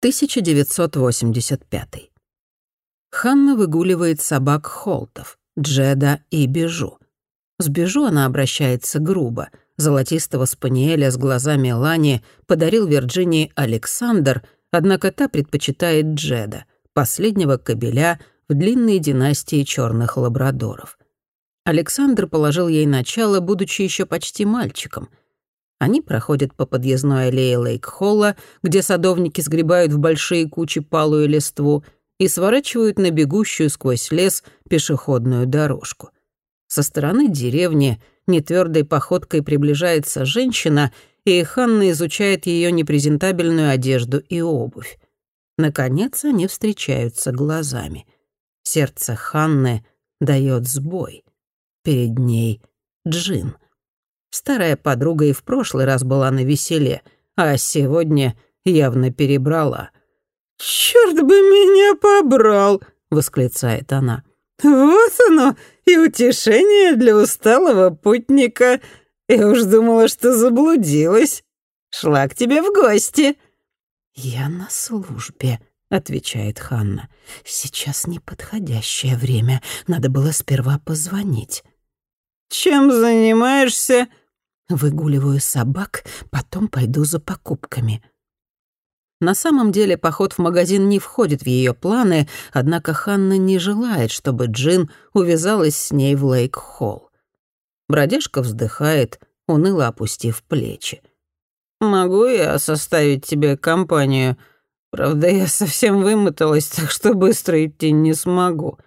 1985. Ханна выгуливает собак Холтов, Джеда и Бежу. С Бежу она обращается грубо. Золотистого спаниеля с глазами Лани подарил Вирджинии Александр, однако та предпочитает Джеда, последнего кобеля в длинной династии черных лабрадоров. Александр положил ей начало, будучи еще почти мальчиком. Они проходят по подъездной аллее Лейк-Холла, где садовники сгребают в большие кучи палую листву — и сворачивают на бегущую сквозь лес пешеходную дорожку. Со стороны деревни нетвердой походкой приближается женщина, и Ханна изучает ее непрезентабельную одежду и обувь. Наконец они встречаются глазами. Сердце Ханны дает сбой. Перед ней Джин. Старая подруга и в прошлый раз была на веселе, а сегодня явно перебрала — «Черт бы меня побрал!» — восклицает она. «Вот оно, и утешение для усталого путника. Я уж думала, что заблудилась. Шла к тебе в гости». «Я на службе», — отвечает Ханна. «Сейчас неподходящее время. Надо было сперва позвонить». «Чем занимаешься?» «Выгуливаю собак, потом пойду за покупками». На самом деле поход в магазин не входит в ее планы, однако Ханна не желает, чтобы Джин увязалась с ней в Лейк-Холл. Бродяжка вздыхает, уныло опустив плечи. «Могу я составить тебе компанию? Правда, я совсем вымоталась, так что быстро идти не смогу».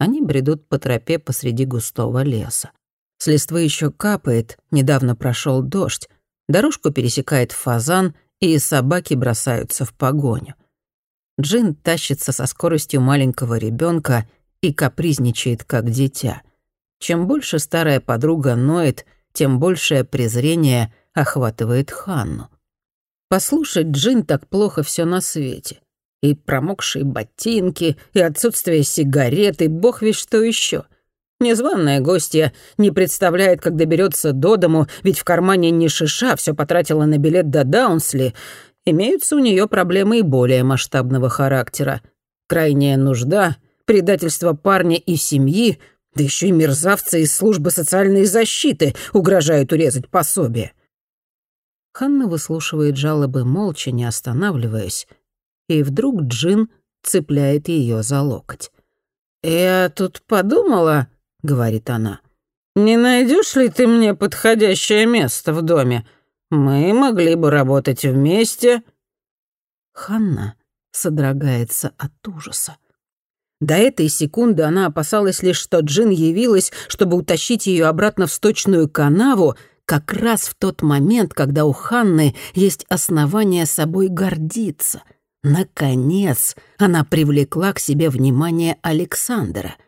Они бредут по тропе посреди густого леса. С листвы еще капает, недавно прошел дождь. Дорожку пересекает фазан — и собаки бросаются в погоню. Джин тащится со скоростью маленького ребенка и капризничает, как дитя. Чем больше старая подруга ноет, тем большее презрение охватывает Ханну. Послушать Джин так плохо все на свете. И промокшие ботинки, и отсутствие сигареты, бог весь что еще — Незваная гостья не представляет, как доберется до дому, ведь в кармане не шиша, все потратила на билет до Даунсли. Имеются у нее проблемы и более масштабного характера. Крайняя нужда, предательство парня и семьи, да еще и мерзавцы из службы социальной защиты угрожают урезать пособие. Ханна выслушивает жалобы молча, не останавливаясь, и вдруг Джин цепляет ее за локоть. «Я тут подумала», — говорит она. «Не найдешь ли ты мне подходящее место в доме? Мы могли бы работать вместе». Ханна содрогается от ужаса. До этой секунды она опасалась лишь, что Джин явилась, чтобы утащить ее обратно в сточную канаву, как раз в тот момент, когда у Ханны есть основания собой гордиться. Наконец, она привлекла к себе внимание Александра —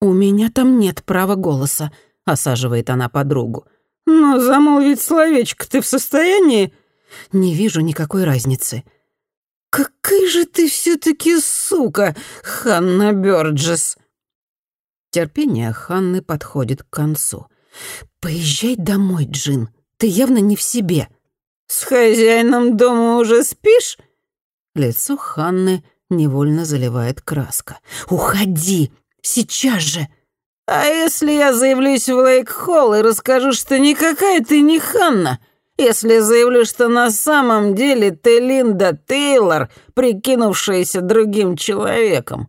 «У меня там нет права голоса», — осаживает она подругу. «Но замолвить словечко ты в состоянии?» «Не вижу никакой разницы». «Какая же ты все-таки сука, Ханна Бёрджес!» Терпение Ханны подходит к концу. «Поезжай домой, Джин. Ты явно не в себе». «С хозяином дома уже спишь?» Лицо Ханны невольно заливает краска. «Уходи! Сейчас же!» «А если я заявлюсь в Лейк-Холл и расскажу, что никакая ты не Ханна? Если заявлю, что на самом деле ты Линда Тейлор, прикинувшаяся другим человеком?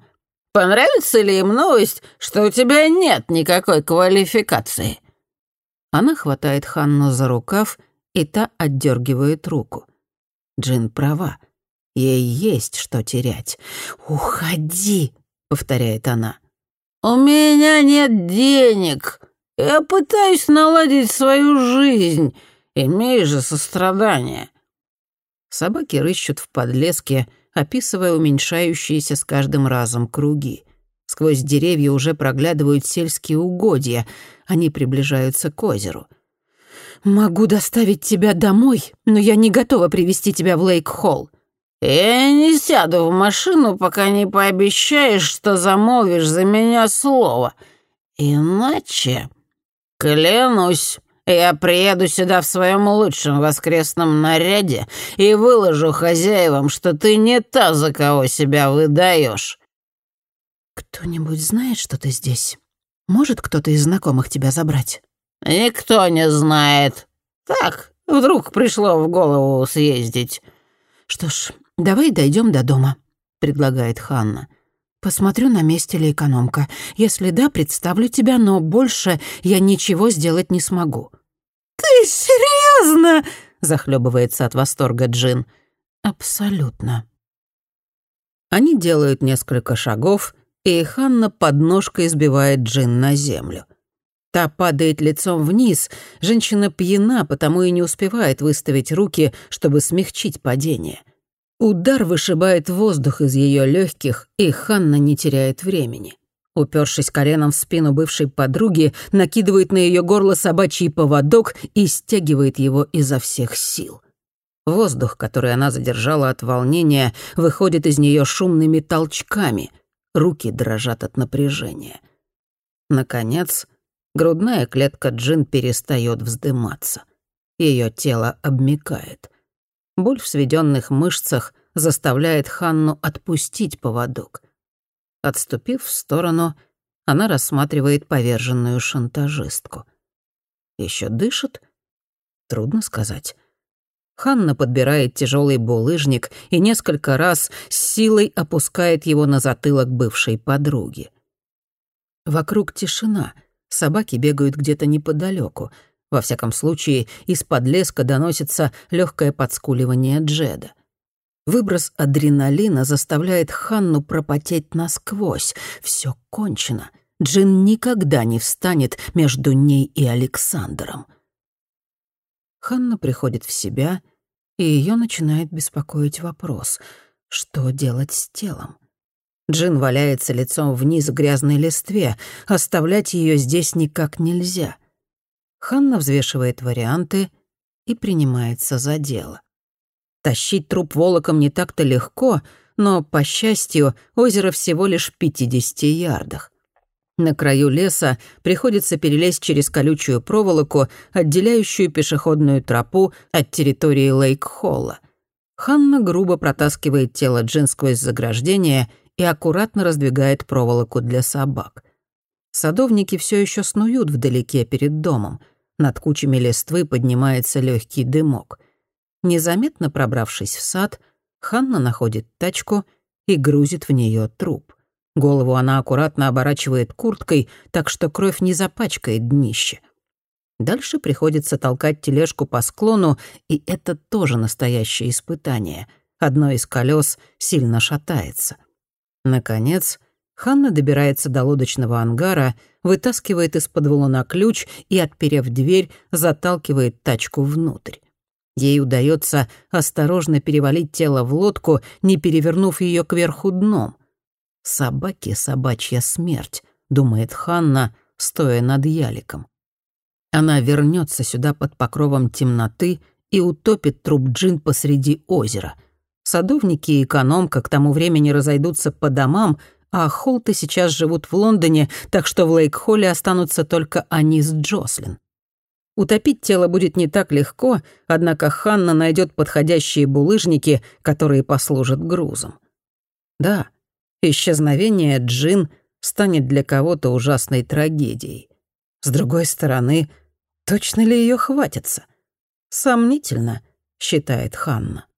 Понравится ли им новость, что у тебя нет никакой квалификации?» Она хватает Ханну за рукав, и та отдергивает руку. Джин права. Ей есть что терять. «Уходи!» — повторяет она. «У меня нет денег. Я пытаюсь наладить свою жизнь. Имей же сострадание». Собаки рыщут в подлеске, описывая уменьшающиеся с каждым разом круги. Сквозь деревья уже проглядывают сельские угодья. Они приближаются к озеру. «Могу доставить тебя домой, но я не готова привести тебя в Лейк-Холл. «Я не сяду в машину, пока не пообещаешь, что замолвишь за меня слово. Иначе, клянусь, Я приеду сюда в своем лучшем воскресном наряде и выложу хозяевам, что ты не та, за кого себя выдаешь. «Кто-нибудь знает, что ты здесь? Может кто-то из знакомых тебя забрать?» «Никто не знает. Так, вдруг пришло в голову съездить». «Что ж, давай дойдем до дома», — предлагает Ханна. «Посмотрю, на месте ли экономка. Если да, представлю тебя, но больше я ничего сделать не смогу». «Ты серьезно? захлебывается от восторга Джин. «Абсолютно». Они делают несколько шагов, и Ханна подножкой избивает Джин на землю. Та падает лицом вниз, женщина пьяна, потому и не успевает выставить руки, чтобы смягчить падение. Удар вышибает воздух из ее легких, и Ханна не теряет времени. Упершись коленом в спину бывшей подруги, накидывает на ее горло собачий поводок и стягивает его изо всех сил. Воздух, который она задержала от волнения, выходит из нее шумными толчками. Руки дрожат от напряжения. Наконец, грудная клетка Джин перестает вздыматься. Ее тело обмикает. Боль в сведенных мышцах заставляет Ханну отпустить поводок. Отступив в сторону, она рассматривает поверженную шантажистку. Еще дышит? Трудно сказать. Ханна подбирает тяжелый булыжник и несколько раз с силой опускает его на затылок бывшей подруги. Вокруг тишина, собаки бегают где-то неподалеку. Во всяком случае, из-под леска доносится легкое подскуливание Джеда. Выброс адреналина заставляет Ханну пропотеть насквозь. Все кончено. Джин никогда не встанет между ней и Александром. Ханна приходит в себя, и ее начинает беспокоить вопрос, что делать с телом. Джин валяется лицом вниз в грязной листве, оставлять ее здесь никак нельзя. Ханна взвешивает варианты и принимается за дело. Тащить труп волоком не так-то легко, но, по счастью, озеро всего лишь в 50 ярдах. На краю леса приходится перелезть через колючую проволоку, отделяющую пешеходную тропу от территории Лейк-Холла. Ханна грубо протаскивает тело Джин сквозь заграждение и аккуратно раздвигает проволоку для собак. Садовники все еще снуют вдалеке перед домом. Над кучами листвы поднимается легкий дымок. Незаметно пробравшись в сад, Ханна находит тачку и грузит в нее труп. Голову она аккуратно оборачивает курткой, так что кровь не запачкает днище. Дальше приходится толкать тележку по склону, и это тоже настоящее испытание. Одно из колес сильно шатается. Наконец, Ханна добирается до лодочного ангара, вытаскивает из-под валуна ключ и, отперев дверь, заталкивает тачку внутрь. Ей удается осторожно перевалить тело в лодку, не перевернув ее кверху дном. «Собаке собачья смерть», — думает Ханна, стоя над яликом. Она вернется сюда под покровом темноты и утопит труп Джин посреди озера. Садовники и экономка к тому времени разойдутся по домам, а Холты сейчас живут в Лондоне, так что в Лейк-Холле останутся только они с Джослин. Утопить тело будет не так легко, однако Ханна найдет подходящие булыжники, которые послужат грузом. Да, исчезновение Джин станет для кого-то ужасной трагедией. С другой стороны, точно ли ее хватится? Сомнительно, считает Ханна.